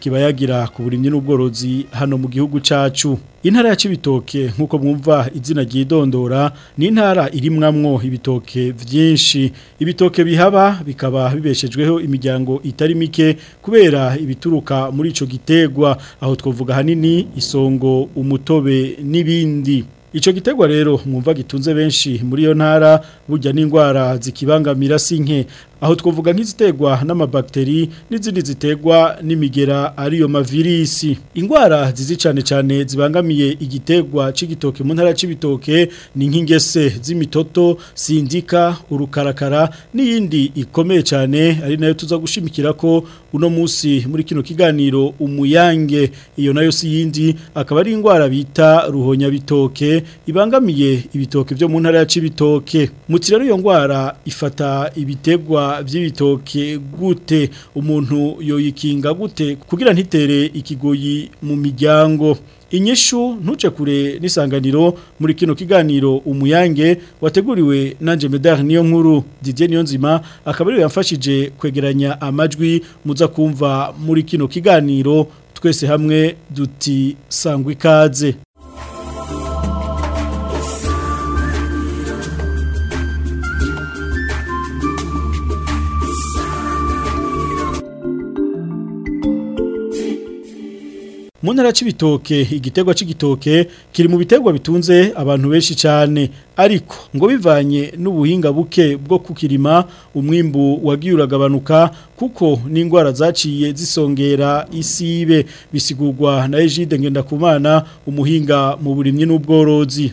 kiba yagira ku burimyi n'ubworozi hano mu gihugu cyacu intara ya Cibitoke nk'uko mwumva izina ryidondora ni intara irimwamwo ibitoke byinshi ibitoke bihaba bikaba bibeshejweho imiryango itari mike kubera ibituruka muri icyo gitegwa aho twovuga hanini isongo umutobe n'ibindi Ico gitegwa rero mwumva gitunze benshi muri yo ntara burya n'indwara zikibangamira sinke aho twavuga nk'iziterwa n'amabacteri n'izindi ziterwa n'imigera ariyo mavirisi indwara zizi cyane cyane zibangamiye igiterwa cy'igitoke mu ntara cy'ibitoke ni nk'ingese z'imitoto sindika urukarakara n'iyindi ikomeye cyane ari nayo tuza gushimikira ko uno munsi muri kino kiganiro umuyange iyo nayo si yindi akaba ari indwara bita ruhonya bitoke ibangamiye ibitoke byo mu ntara ya Cibitoke muti iyo ndwara ifata ibitegwa by'ibitoki gute umuntu yoyikinga gute kugira ntitere ikigoyi mu miryango inyishu ntuce kure n'isanganiro muri kino kiganiro umuyange wateguriwe Nanje medari niyo nkuru didier niyo akaba ariwe yamfashije kwegeranya amajwi muza kumva muri kino kiganiro twese hamwe duti sangwa ikaze mu ntara igitegwa cy'igitoke kiri mu bitegwa bitunze abantu benshi cyane ariko ngo bivanye n'ubuhinga buke bwo kukirima umwimbu wagiye uragabanuka kuko n'indwara zaciye zisongera isibe bisigurwa na ngenda kumana umuhinga mu burimyi n'ubworozi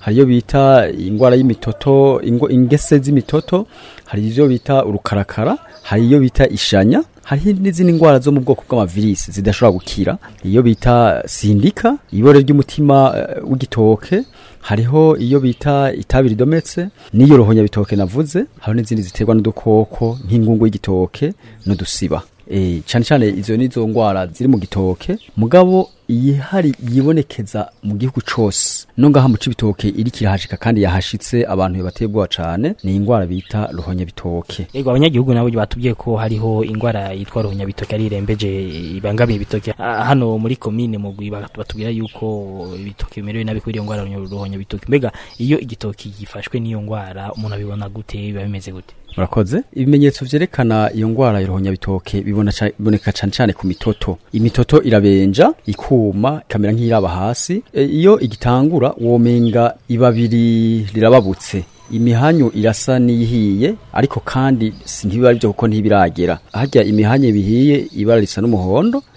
hari iyo bita indwara y'imitoto ingese z'imitoto hari iyo bita urukarakara hari iyo bita ishanya hari n'izindi ndwara zo mu bwoko bw'amavirisi zidashobora gukira iyo bita sindika ibore ry'umutima eh, w'igitoke hariho iyo bita itabi ridometse n'iyo ruhonya bitoke navuze hari n'izindi ziterwa n'udukoko nk'ingungu y'igitoke n'udusiba eh, cyane cyane izo ni izo ndwara ziri mu gitoke mugabo yihari yibonekeza mu gihugu cyose no ngaha mu cibitoke iri kirahashika kandi yahashitse abantu bateye bwoba cane ni ingwara bita ruhonya bitoke yego abanyagihugu nabo batubwiye ko hariho indwara yitwa ruhonya bitoke ari irembeje ibangamiye ibitoke ah, hano muri commune mugwi batubwira yuko ibitoke bimerewe nabi kuri iyo ngwara ruhonya bitoke mbega iyo igitoki gifashwe n'iyo ngwara umuntu abibona gute biba bimeze gute murakoze ibimenyetso byerekana iyo ngwara ya ruhonya bitoke biboneka cyane cane ku mitoto imitoto irabenja iku ikuma ikamera nk'iraba hasi e, iyo igitangura womenga ibabiri rirababutse Imihanyu irasa n'iyihiye ariko kandi sintibiba byo kuko ntibiragera harya imihanyo bihiye ibara risa n'umuhondo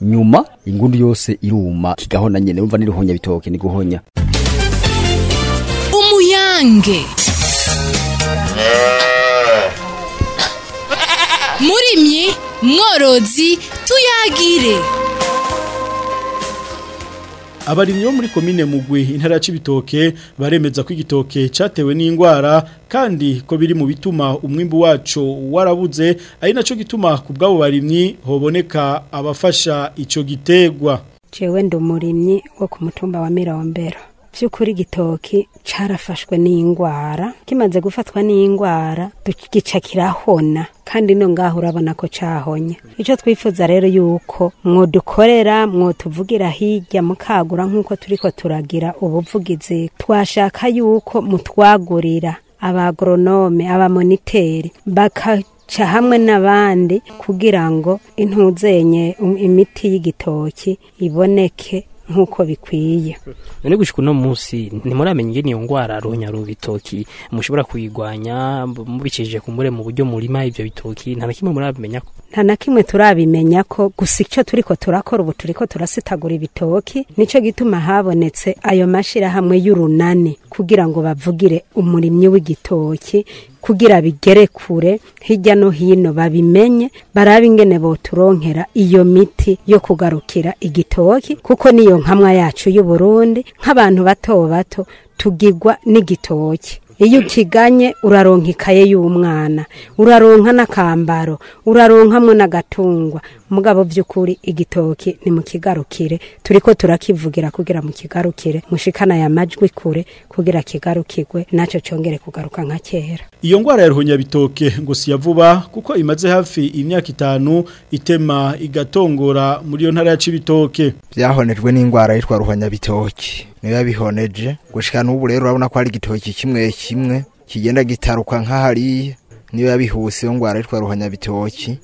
nyuma ingundu yose iruma kigahona nyine wumva n'iruhonya bitoke ni guhonya umuyange eh. murimyi mworozi tuyagire abarimyi bo muri komine mugwi intara ya Cibitoke baremeza ko igitoke cyatewe n'indwara kandi ko biri mu bituma umwimbu wacu warabuze ari nacyo gituma ku bw'abo barimyi hoboneka abafasha icyo gitegwa jewe ndi umurimyi wo ku mutumba wa mirombero by'ukuri igitoki cyarafashwe n'ingwara kimaze gufatwa n'ingwara gica kirahona kandi no ngaho urabona ko cahonye icyo twifuza rero yuko mwodukorera mwotuvugira hirya mukagura nk'uko turiko turagira ubuvugizi twashaka yuko mutwagurira abagoronome abamoniteri bakaca hamwe n'abandi kugira ngo intuzenye imiti y'igitoki iboneke nk'uko bikwiye none gushyika uno munsi ntimuramenya ingene iyo ndwara ronyaruba ibitoki mushobora kuyigwanya mubikijije ku mbure mu buryo murima ibyo bitoki nta na kimwe murabimenya ko nta na kimwe turabimenya ko gusa icyo turi ko turakora ubu turi ko turasitagura ibitoki nicyo gituma habonetse ayo mashyirahamwe y'urunani kugira ngo bavugire umurimyi w'igitoki kugira bigere kure hirya no hino babimenye barabe ingene boturonkera iyo miti yo kugarukira igitoki kuko niyo nkamwa yacu y'uburundi nk'abantu bato bato tugigwa n'igitoki iyo ukiganye uraronka ikaye y'umwana uraronka n'akambaro uraronkamwo n'agatungwa mugabo by'ukuri igitoki ni mu kigarukire turi ko turakivugira kugira mu kigarukire mushikana aya majwi kure kugira kigarukirwe nacyo cyongere kugaruka nka kera iyo ndwara ya ruhunyabitoke ngo si vuba kuko imaze hafi imyaka itanu itema igatongora muri iyo ntara ya cibitoke byahonejwe n'indwara yitwa ruhunyabitoke niba bihoneje gushika n'ubu rero urabona ko hari igitoki kimwe kimwe kigenda gitaruka nk'ahariya niba bihuse ngo ararwa ruhanya bitoki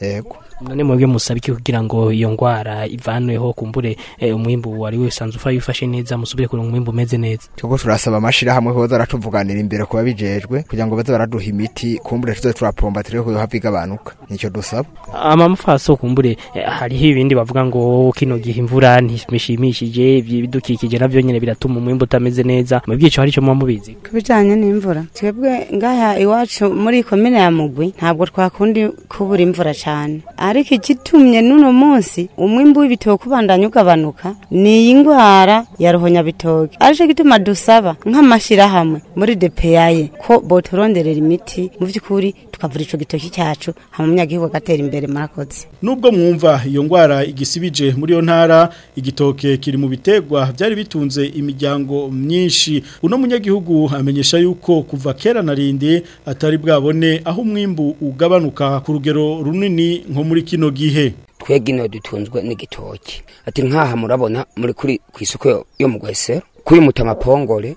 yego none mwebwe musaba iki kugira ngo iyo ndwara ivanweho kumbure eh, umwimbu wari usanzwe ufa yifashe neza musubire kuronka umwimbu umeze neza twebwe turasaba amashirahamwe hoza aratuvuganira imbere kuba bijejwe kugira ngo baze baraduha imiti kumbure tuze turapomba turebe ko yohava igabanuka nicyo dusaba amamfaso kumbure eh, hariho ibindi bavuga ngo oh, kino gihe imvura ntishimishije ibidukikije navyo nyene biratuma umwimbu utameze neza mu byico harico muba mubizi kubijanye n'imvura twebwe ngaha iwacu muri komine ya mugwi ntabwo twakundi kubura imvura cyane ariko igitumye n'uno munsi umwimbu w'ibitoki ubandanya ugabanuka ni iyi ndwara ya ruhonyabitoki aje gituma dusaba nk'amashyirahamwe muri depeyaye ko boturonderera imiti mu by'ukuri tukavura icyo gitoki cyacu hanyuma umunyagihugu agatera imbere murakoze nubwo mwumva iyo ndwara igisibije muri iyo ntara igitoke kiri mu bitegwa byari bitunze imiryango myinshi uno munyagihugu amenyesha yuko kuva kera narindi atari bwabone aho umwimbu ugabanuka ku rugero runini nko muri muri kino gihe twegino dutunzwe n'igitoki ati nkaha murabona muri kuri ku isoko yo mu gwesero kuri mutamapongore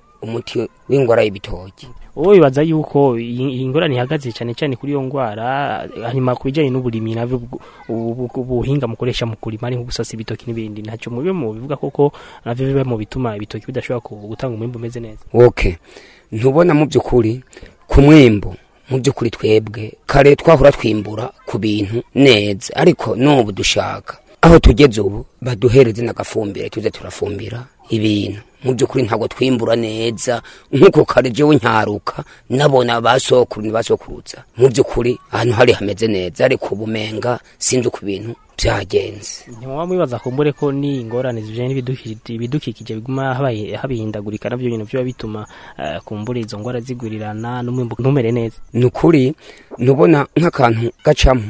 umuti w'ingwara y'ibitoki wowe wibaza yuko iyi ngorane cyane cyane kuri iyo ndwara hanyuma ku bijyanye n'uburimyi nabyo ubuhinga mukoresha mu kurima ari nko gusasa ibitoki n'ibindi ntacyo mube mu bivuga koko nabyo biba mu bituma ibitoki bidashobora gutanga umwimbo umeze neza woke ntubona mu by'ukuri ku mwimbo mu by'ukuri twebwe kare twahora twimbura ku bintu neza ariko n'ubu dushaka aho tugeze ubu baduhereze n'agafumbire tuze turafumbira ibintu mu by'ukuri ntabwo twimbura neza nk'uko kare jewe nyaruka nabona basokurutsa basokurutsa mu by'ukuri ahantu hari hameze neza ariko ubumenga sinzi ku bintu byagenze ntimuba mwibaza kumbure ko ni ingorane zijyanye n'ibidukikije biguma habihindagurika nabyo bintu biba bituma eh, kumbure izo ngwara zigurirana ntumere neza ni ukuri ntubona nk'akantu gacamo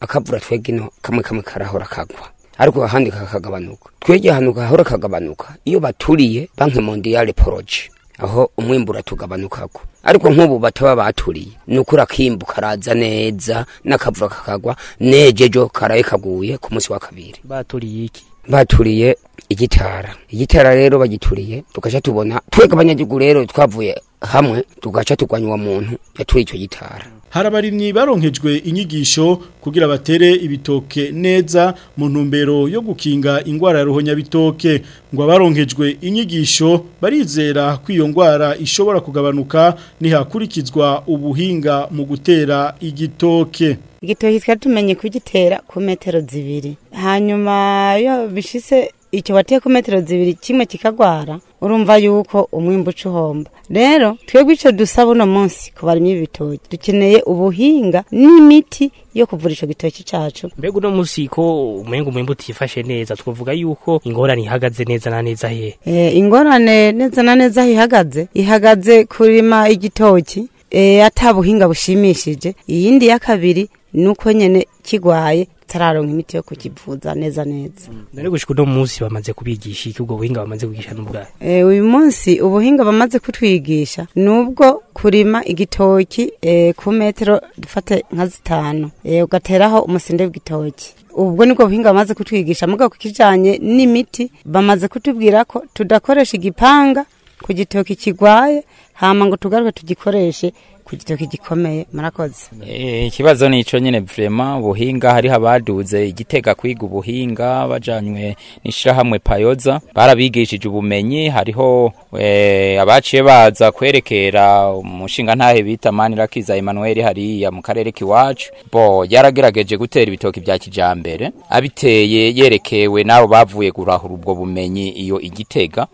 akavura twegino kamwe kamwe karahora kagwa ariko ahandi kakagabanuka twegeye ahantu hahora kagabanuka iyo baturiye banki mondiyale poroje aho umwimbura tugabanukako ariko nk'ubu bataba baturiye ni ukuri akimbu karaza neza n'akavura kakagwa nejejo karaye kaguye ku munsi wa kabiri baturiye iki baturiye igitara igitara rero bagituriye tugaca tubona twebwe rero twavuye hamwe tugaca tugwanya uwo muntu yaturiye icyo gitara harabarimyi baronkejwe inyigisho kugira batere ibitoke neza mu ntumbero yo gukinga indwara ya ruhonyabitoke ngo abaronkejwe inyigisho barizera ko ishobora kugabanuka ntihakurikizwa ubuhinga mu gutera igitoke igitoki twari kugitera ku metero zibiri hanyuma yo bishise icyo wateye ku metero zibiri kimwe kikagwara urumva yuko umwimbuca uhomba rero twebwe icyo dusaba uno munsi ku barimo ibitoki dukeneye ubuhinga n'imiti yo kuvura icyo gitoki cyacu mbega uno munsi ko umwenga umwembe utifashe neza twavuga yuko ingorane ihagaze neza na neza he eh, ingorane neza na neza ihagaze ihagaze kurima igitoki eh, atabuhinga bushimishije iyindi ya kabiri ni uko nyine kigwaye tararonka imiti yo kukivuza neza neza mm. none gushika uno munsi bamaze kubigisha iki ubwo buhinga bamaze kugisha n'ubwaye eh, uyu munsi ubuhinga bamaze kutwigisha nubwo kurima igitoki eh, ku metero dufate nka zitanu eh, ugateraho umusinde w'igitoki ubwo nibwo buhinga bamaze kutwigisha muga kukijanye n'imiti bamaze kutubwira ko tudakoresha igipanga ku gitoki kigwaye hama ngo tugaruke tugikoreshe ku gikomeye murakoze eh, ikibazo ni icyo nyine vurema ubuhinga hariho abaduze igitega kwiga ubuhinga bajyanywe n'ishyirahamwe payoza barabigishije ubumenyi hariho eh, abaciye baza kwerekera umushinga ntahe bita manirakiza Emmanuel hariya mu karere k'iwacu bo yaragerageje gutera ibitoki bya kijambere abiteye yerekewe n'abo bavuye gurahura ubwo bumenyi iyo igitega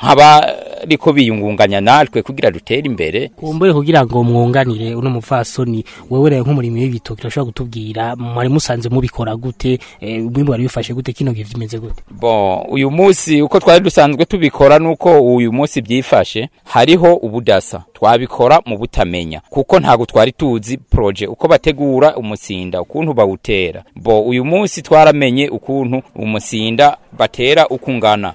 haba nk'abariko biyungunganya natwe kugira dutere imbere kumbure kugira ngo mwunganire uno mufasoni wewe rero nk'umurimo w'ibitoki urashobora gutubwira mwari musanze mubikora gute umwimbo eh, wari bifashe gute kino gihe bimeze gute bon uyu munsi uko twari dusanzwe tubikora nuko uyu munsi byifashe hariho ubudasa twabikora mu butamenya kuko ntago twari tuzi proje uko bategura umusinda ukuntu bawutera bo uyu munsi twaramenye ukuntu umusinda batera ukungana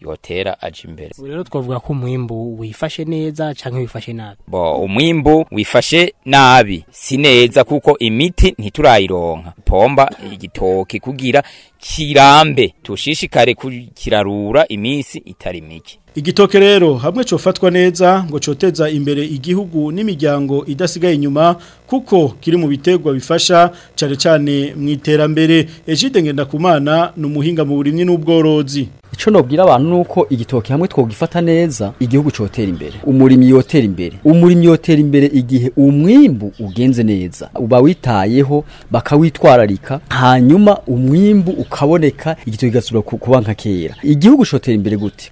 yotera aje imbere rero twavuga ko umwimbu wifashe neza cyangwa wifashe nabi bo umwimbu wifashe nabi si neza kuko imiti ntiturayironka pomba igitoki kigaruke kugira kirambe tushishikare kirarura iminsi itari mike igitoke rero hamwe cyofatwa neza ngo coteza imbere igihugu n'imiryango idasigaye inyuma kuko kiri mu biterwa bifasha cyane cyane mu iterambere Egide Ngendakumana ni umuhinga mu burimyi n'ubworozi icyo nabwira abantu ni uko igitoki hamwe twogifata neza igihugu cyotera imbere umurimyi yotera imbere umurimyi yotera imbere igihe umwimbu ugenze neza bawitayeho bakawitwararika hanyuma umwimbu ukaboneka igitoki kigasubira kuba nka kera igihugu cyotera imbere gute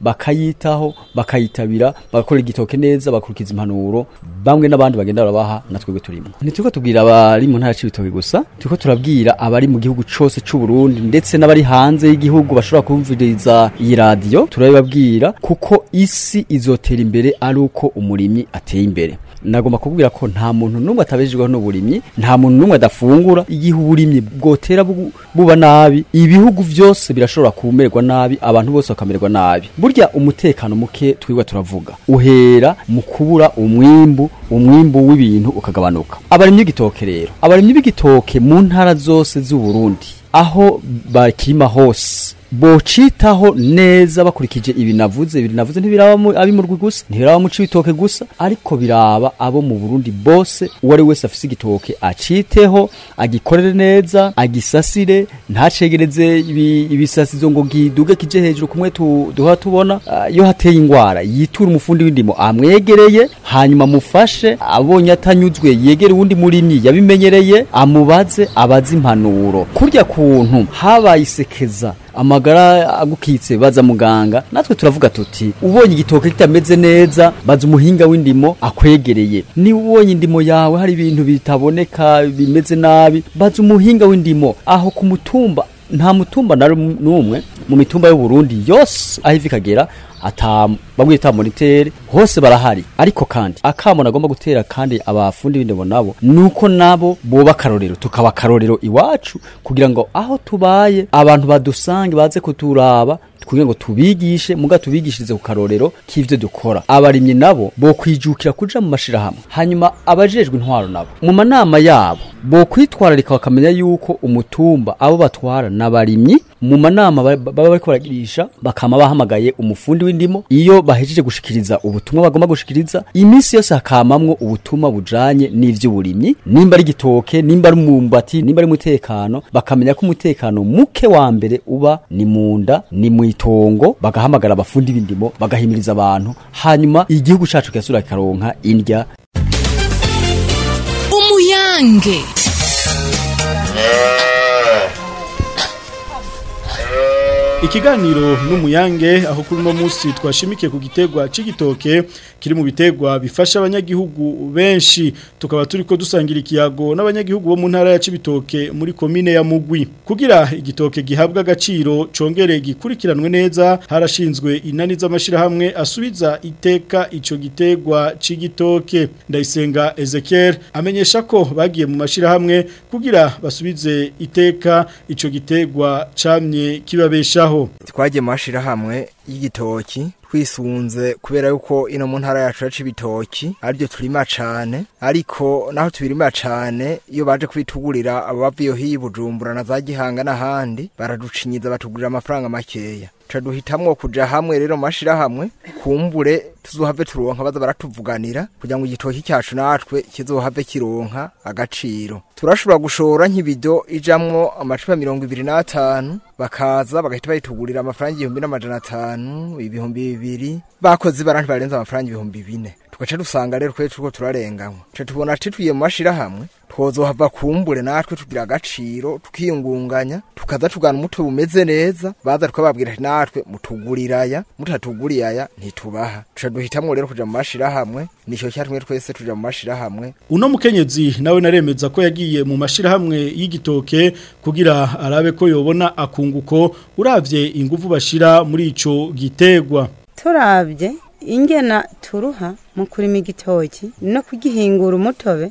bakayitaho bakayitabira bagakora igitoke neza bakurikiza impanuro bamwe n'abandi bagenda barabaha na twebwe turimo ntituri tubwira abari mu ntara y'ibitoki gusa turi turabwira abari mu gihugu cyose cy'u Burundi ndetse n'abari hanze y'igihugu bashobora kumviriza iyi radiyo turabibabwira kuko isi izotera imbere ari uko umurimyi ateye imbere nagomba kubwira ko nta muntu n'umwe atabejejweho n'uburimyi nta muntu n'umwe adafungura igihe uburimyi bwotera buba nabi ibihugu byose birashobora kumererwa nabi nabi abantu bose bakamererwa nabi burya umutekano muke twirwa turavuga uhera mu kubura umwimbu umwimbu w'ibintu ukagabanuka abarimye igitoke rero abarimye b'igitoke mu ntara zose z'u Burundi aho bakirima hose bocitaho neza bakurikije ibi navuze ibi navuze ntibiraba abi gusa ntibiraba mu cibitoke gusa ariko biraba abo mu Burundi bose uwo ari wese afise igitoke aciteho agikorere neza agisasire ntacegereze ibisasizo ngo giduge kije hejuru kumwe tu, duha tubona uh, hateye indwara, yitura umufundi w'indimo amwegereye hanyuma mufashe abonye atanyuzwe yegere uwundi murimyi yabimenyereye amubaze abaze impanuro kurya kuntu habaye isekeza amagara agukitse baza muganga natwe turavuga tuti ubonye igitoki kitameze neza baza umuhinga w'indimo akwegereye niba ubonye indimo yawe hari ibintu bitaboneka bimeze nabi baza umuhinga w'indimo aho ku mutumba nta mutumba n'umwe mu mitumba y'u Burundi yose aho ivi kagera bamwe bita monitere hose barahari ariko kandi akamo agomba gutera kandi abafundi b'indimo nabo nuko nabo boba akarorero tukaba akarorero iwacu kugira ngo aho tubaye abantu badusange baze kuturaba kugira ngo tubigishe muga tubigishirize ku karorero k'ivyo dukora abarimyi nabo bo kwijukira kuja mu mashirahamwe hanyuma abajejwe intwaro nabo mu manama yabo bo kwitwararika bakamenya yuko umutumba abo batwara n'abarimyi mu manama baba bariko baragirisha bakama bahamagaye umufundi w'indimo iyo bahejeje gushikiriza ubutumwa bagomba gushikiriza iminsi yose hakamamwo ubutumwa bujanye n'ivy'uburimyi nimba ari gitoke nimba ari umwumbati nimba ari umutekano bakamenya ko umutekano muke wa mbere uba ni munda ni mwitongo bagahamagara abafundi b'indimo bagahimiriza abantu hanyuma igihugu cacu kirasubira kikaronka indya umuyange ikiganiro n'umuyange aho kuri uno munsi twashimikiye ku gitegwa cy'igitoke kiri mu bitegwa bifasha abanyagihugu benshi tukaba turi ko dusangira ikiyago n'abanyagihugu bo mu ntara ya Cibitoke muri komine ya Mugwi kugira igitoke gihabwa agaciro congere gikurikiranwe neza harashinzwe inani z'amashirahamwe asubiza iteka ico gitegwa c'igitoke ndayisenga Ezekiel amenyesha ko bagiye mu mashirahamwe kugira basubize iteka ico gitegwa camye kibabeshaho twagiye hamwe y'igitoki twisunze kubera yuko ino mu ntara yacu yacu ibitoki aribyo turima cane ariko naho tubirima cane iyo baje kubitugurira abo bavuye yo hibujumbura na za gihanga n'ahandi baraducinyiza batugurira amafaranga makeya duhitamwo kuja hamwe rero mashira hamwe kumbure tuzohave turonka baza baratuvuganira kugira ngo igitoki cyacu natwe kizuhave kironka agaciro turashobora gushora nk'ibido ijamwo amacupa mirongo ibiri n'atanu bakaza bagahita bayitugurira amafaranga igihumbi n'amajana atanu ibihumbi bibiri bakozi barantu barenze amafaranga ibihumbi bine tugaca dusanga rero kwe turiko turarenganywa tuca tubona citwiye mu mashirahamwe twozohava kumbure natwe tugira agaciro tukiyungunganya tukaza tugana umuti bumeze neza baza tukababwira ati natwe mutuguriraya mutatuguriyaya ntitubaha tuca duhitamwo rero kuja mu mashirahamwe nicyo cyatumwe twese tuja mu mashirahamwe uno mukenyezi nawe naremeza ko yagiye mu mashirahamwe y'igitoke kugira arabe ko yobona akunguko uravye inguvu bashira muri ico gitegwa turabye ingena turuha mu kurima igitoki no kugihingura umutobe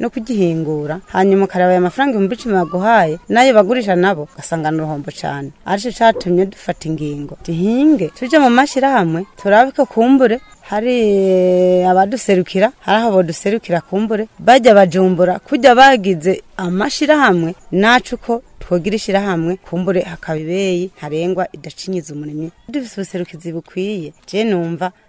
no kugihingura hanyuma ukareba aya mafaranga ibihumbi icumi baguhaye nayo bagurisha nabo ugasanga ni cyane aricyo cyatumye dufata ingingo duhinge tujye mu mashyirahamwe turabe ko kumbure hari eh, abaduserukira hari aho baduserukira kumbure bajya bajumbura kujya bagize amashyirahamwe nacu ko twogira ishirahamwe kumbure hakaba ibeyi ntarengwa idacinyiza umuremyi dufise ubuserukizi bukwiye je numva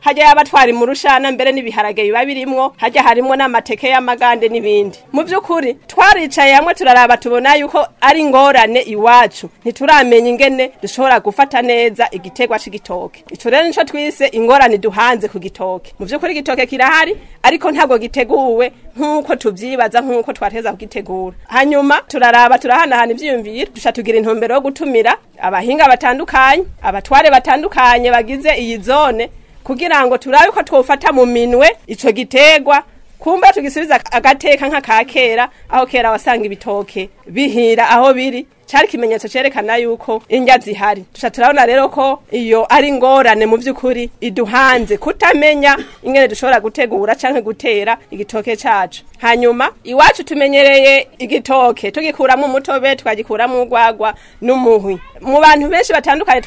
hajya yabatwara imurushana mbere n'ibiharage biba birimwo hajya harimo n'amateke y'amagande n'ibindi mu by'ukuri twaricaye hamwe turaraba tubona yuko ari ingorane iwacu ntituramenya ingene dushobora gufata neza igitegwa c'igitoke ico rero nico twise ingorane duhanze ku gitoke mu by'ukuri igitoke kirahari ariko ntago giteguwe nk'uko tubyibaza nk'uko twateza kugitegura hanyuma turaraba turahanahana ibyiyumviro duca tugira intumbero yo gutumira abahinga batandukanye abatware batandukanye bagize iyi zone kugira ngo turabe ko twofata mu minwe icyo gitegwa kumba tugisubiza agateka nk'aka kera aho kera wasanga ibitoke bihira aho biri cyari kimenyetso cyerekana yuko indya zihari dushobora turabona rero ko iyo ari ngorane mu by'ukuri iduhanze kutamenya ingene dushobora gutegura cyangwa gutera igitoke cyacu hanyuma iwacu tumenyereye igitoke tugikuramo umutobe tukagikuramo urwagwa n'umuhwi mu bantu benshi batandukanye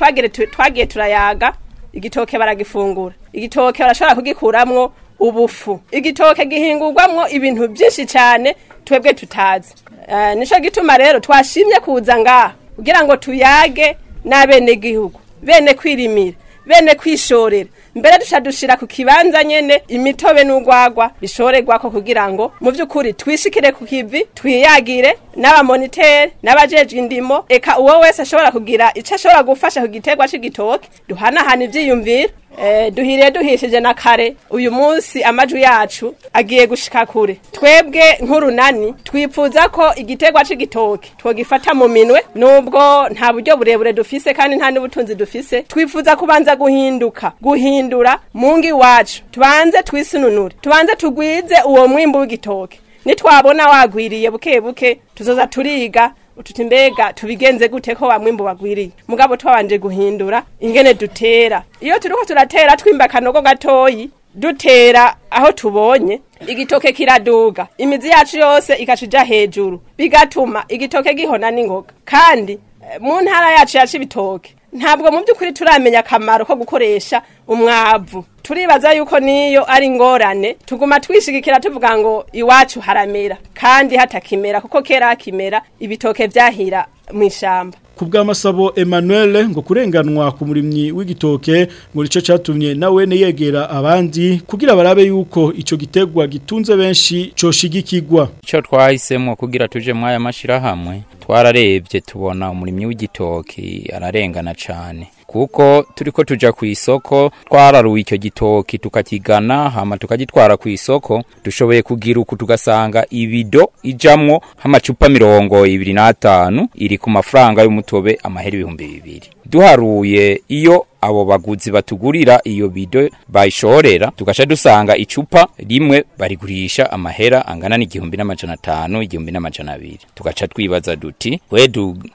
twagiye turayaga igitoke baragifungura igitoke barashobora kugikuramwo ubufu igitoke gihingurwamwo ibintu byinshi cyane twebwe tutazi eh, nicyo gituma rero twashimye kuza ngaha kugira ngo tuyage n'abenegihugu bene kwirimira bene kwishorera mbere dusha ku kibanza nyene imitobe n'ugwagwa bishorerwa ko kugira ngo mu by'ukuri twishikire ku kivi twiyagire n'abamonitere n'abajejwe indimo eka uwo wese ashobora kugira ico ashobora gufasha ku giterwa c'igitoke duhanahana ivyiyumviro Eh, duhiriye duhishije na kare uyu munsi amajwi yacu agiye gushika kure twebwe nk'urunani twifuza ko igitegwa cy'igitoki twogifata mu minwe nubwo nta buryo burebure dufise kandi nta n'ubutunzi dufise twifuza kubanza guhinduka guhindura mu ngi iwacu tubanze twisununure tubanze tugwize uwo mwimbu w'igitoki nitwabona wagwiriye buke buke tuzoza turiga ututi mbega tubigenze gute ko wamwimbu bagwiriye mugabo twabanje guhindura ingene dutera iyo turiko turatera twimba akanogo gatoyi dutera aho tubonye igitoke kiraduga imizi yacu yose ikashija hejuru bigatuma igitoke gihona n'ingoga kandi eh, mu ntara yacu yacu ibitoke ntabwo mu by'ukuri turamenya akamaro ko gukoresha umwavu turibaza yuko niyo ari ingorane tuguma twishigikira tuvuga ngo iwacu haramera kandi hatakimera kuko kera hakimera ibitoke byahira mu ishyamba ku bw'amasabo Emmanuel ngo kurenganwa ku murimyi w'igitoke ngo nicyo cyatumye nawe yegera abandi kugira barabe yuko icyo gitegwa gitunze benshi coshigikigwa icyo twahisemo kugira tuje muri aya mashyirahamwe twararebye tubona umurimyi w'igitoki ararengana cyane kuko turiko tuja ku isoko twararuye icyo gitoki tukakigana hama tukagitwara ku isoko dushoboye kugira uku tugasanga ibido ijamwo amacupa mirongo ibiri n'atanu iri ku mafaranga y'umutobe amahera ibihumbi bibiri duharuye iyo abo baguzi batugurira iyo bido bayishorera tugasha dusanga icupa rimwe barigurisha amahera angana n'igihumbi n'amajana atanu igihumbi n'amajana abiri tugaca twibaza duti we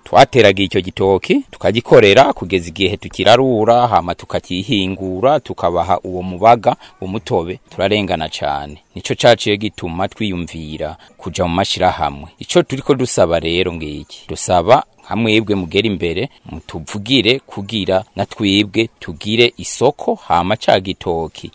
twateraga icyo gitoki tukagikorera kugeza igihe tukirarura hama tukakihingura tukabaha uwo mubaga umutobe turarengana cyane nico caciye gituma twiyumvira kuja mu mashirahamwe ico turiko dusaba rero ngiki dusaba hamwebwe mugere imbere mutuvugire kugira natwebwe tugire isoko hama ca gitoki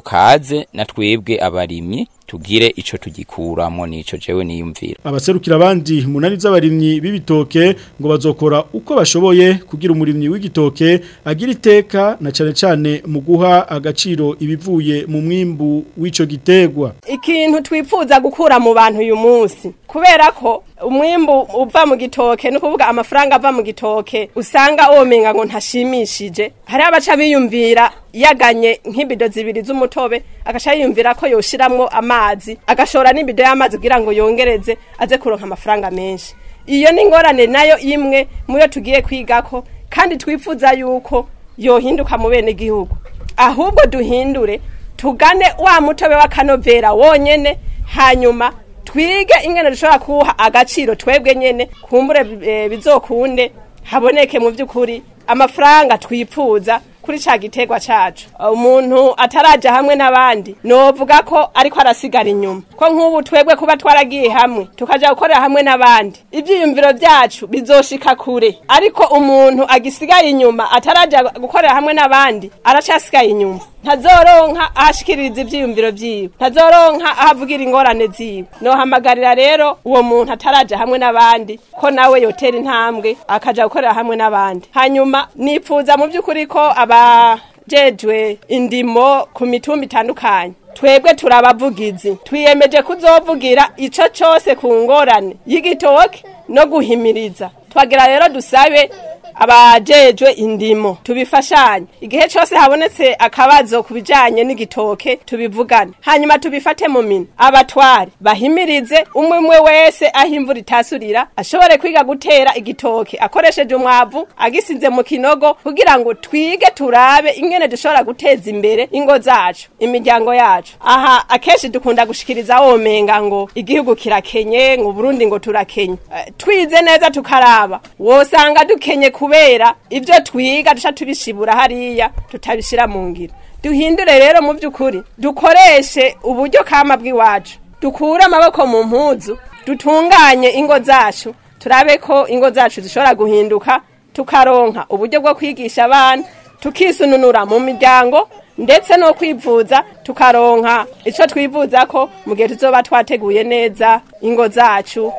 kaze natwebwe abarimyi tugire ico tugikuramo nico jewe niyumvira abaserukira abandi munani z'abarimyi b'ibitoke ngo bazokora uko bashoboye kugira umurimyi w'igitoke agira iteka na cane cane muguha agaciro ibivuye mu mwimbu w'ico gitegwa ikintu twipfuza gukura mu bantu uyu munsi kubera ko umwimbu uva mu gitoke no kuvuga amafaranga ava mu gitoke usanga omenga ngo ntashimishije hari abaca biyumvira yaganye nk'ibido zibiri z'umutobe agasha yiyumvira ko yoshyiramo amazi agashora n'ibido y'amazi kugira ngo yongereze aze kuronka amafaranga menshi iyo ni ingorane nayo imwe muyo tugiye kwiga ko kandi twifuza yuko yohinduka mu bene gihugu ahubwo duhindure tugane wa mutobe w'akanovera wonyine hanyuma twige ingene dushobora kuwuha agaciro twebwe nyine kumbure eh, bizokunde haboneke mu by'ukuri amafaranga twifuza kuri ca gitegwa cacu umuntu ataraja hamwe n'abandi novuga ko ariko arasigara inyuma ko nk'ubu twebwe kuba twaragiye hamwe tukaja gukorera hamwe n'abandi ibyiyumviro byacu bizoshika kure ariko umuntu agisigaye inyuma ataraja gukorera hamwe n'abandi aracasigaye inyuma ntazoronka ashikiriza ibyiyumviro byiwe ntazoronka ahavugira ingorane ziwe nohamagarira rero uwo muntu ataraja hamwe n'abandi ko nawe yotera intambwe akaja gukorera hamwe n'abandi hanyuma nipfuza mu by'ukuri ko abajejwe indimo ku mitumba itandukanye twebwe turabavugizi twiyemeje kuzovugira ico cose ku ngorane y'igitoke no guhimiriza twagira rero dusabe abajejwe indimo tubifashanye igihe cyose habonetse akabazo ku bijyanye n'igitoke tubivugane hanyuma tubifate mu mina abatware bahimirize umwe umwe wese aho imvura itasurira ashobore kwiga gutera igitoke akoresheje umwavu agisinze mu kinogo kugira ngo twige turabe ingene dushobora guteza imbere ingo zacu imiryango yacu aha akenshi dukunda gushikiriza womenga ngo igihugu kirakenye ngo Burundi ngo turakenye eh, twize neza tukaraba wosanga dukenye kuba kubera ibyo twiga duca tubishibura hariya tutabishyira mu ngiro duhindure rero mu by'ukuri dukoreshe uburyo kama bw'iwacu dukure amaboko mu mpuzu dutunganye ingo zacu turabe ko ingo zacu zishobora guhinduka tukaronka uburyo bwo kwigisha abana tukisununura mu miryango ndetse no kwivuza tukaronka icyo twivuza ko mu gihe tuzoba twateguye neza ingo zacu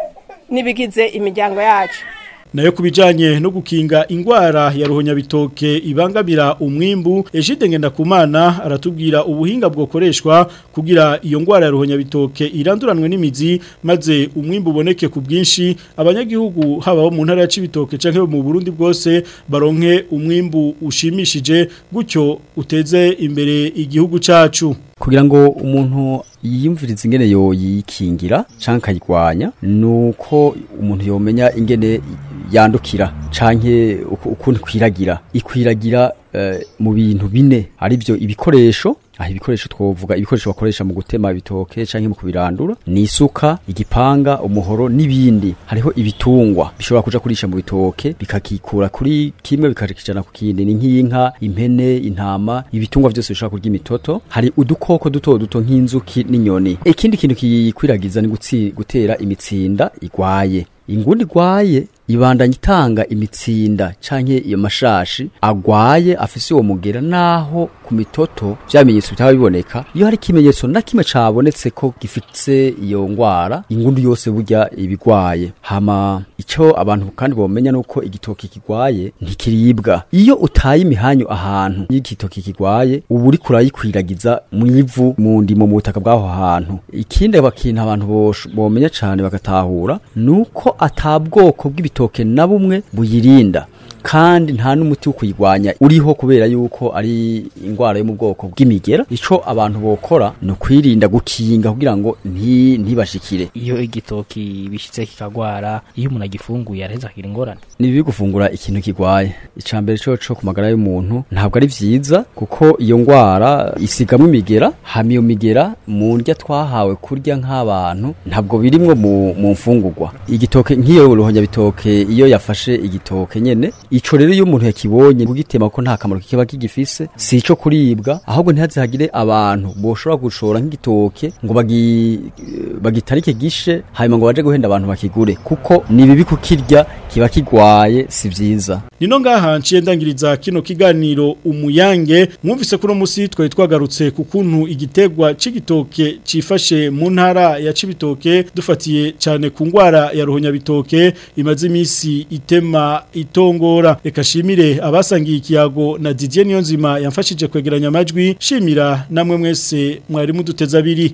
n'ibigize imiryango yacu nayo kubijanye no gukinga ingwara ya ruhonyabitoke ibangamira umwimbu Egide Ngendakumana aratubwira ubuhinga bwokoreshwa kugira iyo ngwara ya ruhonyabitoke iranduranwe n'imizi maze umwimbu uboneke ku bwinshi abanyagihugu haba mu ntara ya Cibitoke canke mu Burundi bwose baronke umwimbu ushimishije gutyo uteze imbere igihugu cyacu. kugira ngo umuntu yiyumvirize ingene yo yikingira canke akayirwanya nuko umuntu yomenya ingene yandukira canke ukuntu kwiragira ikwiragira eh, mu bintu bine ari byo ibikoresho aha ibikoresho twovuga ibikoresho bakoresha mu gutema ibitoke cyangwa mu kubirandura ni isuka igipanga umuhoro n'ibindi hariho ibitungwa bishobora kuja kurisha mu bitoke bikakikura kuri kimwe bikakijana ku kindi ni nk'inka impene intama ibitungwa byose bishobora kurya imitoto hari udukoko duto duto nk'inzuki n'inyoni ikindi kintu kiyikwiragiza ni gutera imitsinda igwaye inguni igwaye ibandanya itanga imitsinda canke iyo mashashi agwaye afise uwo mugera naho ku mitoto vya bimenyetso biboneka iyo hari ikimenyetso na kimwe cabonetse ko gifitse iyo ngwara ingundu yose burya ibigwaye hama icyo abantu kandi bamenya bomenya uko igitoki kigwaye ntikiribwa iyo utaye imihanyu ahantu y'igitoki kigwaye uba uriko urayikwiragiza mu ivu mu ndimo mu butaka bw'aho hantu ikindi bakintu abantu bomenya cyane bagatahura nuko atabwoko bw'ibitoki ibitoke na bumwe buyirinda kandi nta n'umuti wo kuyirwanya uriho kubera yuko ari indwara yo mu bwoko bw'imigera icyo abantu bokora ni ukwirinda gukinga kugira ngo ntibashikire iyo igitoki bishyitse kikagwara iyo umuntu agifunguye araheza akagira ingorane ni gufungura ikintu kirwaye icambere cyo cyo ku magara y'umuntu ntabwo ari byiza kuko iyo ndwara isigamo imigera hama iyo migera mu ndya twahawe kurya nk'abantu ntabwo birimwo mu mfungurwa igitoke nk'iyo bitoke iyo yafashe igitoke nyine ico rero iyo umuntu yakibonye kugitema ko nta kamaro kiba kigifise si ico kuribwa ahubwo ntihazihagire abantu boshobora gushora nk'igitoke ngo bagi bagitarike gishe hanyuma ngo baje guhenda abantu bakigure kuko ni bibi kukirya kiba kigwaye si vyiza nino ngaha nciye ndangiriza kino kiganiro umuyange mwumvise kuno musi twari twagarutse ku kuntu igitegwa cy’igitoke cifashe mu ntara ya cibitoke dufatiye cyane ku ngwara ya ruhonyabitoke imaze imisi itema itongora Tabora reka abasangiye ikiyago na Didier Nyonzima yamfashije kwegeranya amajwi shimira namwe mwese mwari muduteza abiri